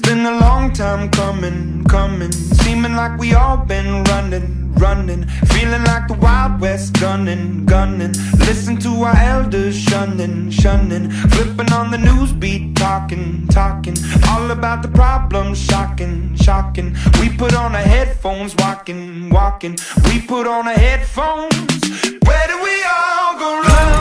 been a long time coming, coming. Seeming like we all been running, running. Feeling like the Wild West gunning, gunning. Listen to our elders shunning, shunning. Flipping on the news beat, talking, talking. All about the problems, shocking, shocking. We put on our headphones, walking, walking. We put on our headphones. Where do we all go? Love,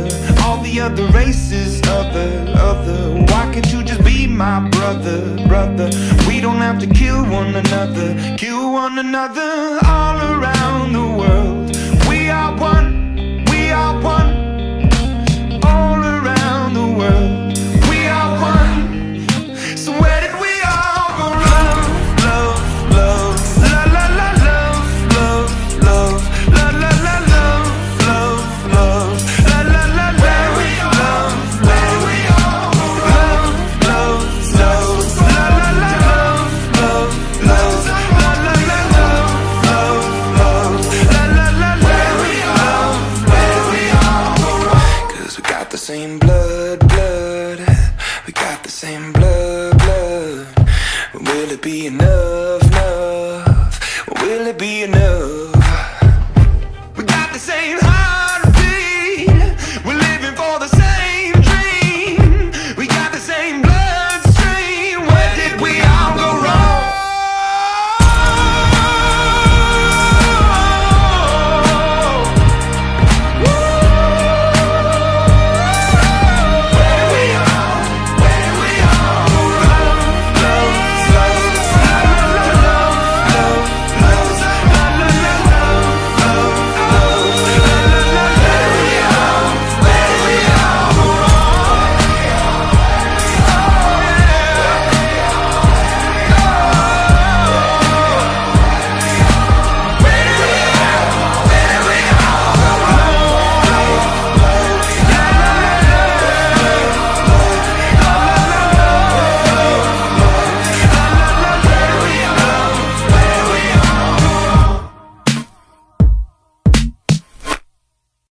color All the other races, other, other. Why can't you just be my brother, brother? We don't have to kill one another Kill one another. All around blood, blood We got the same blood, blood will it be enough, enough? Will it be enough?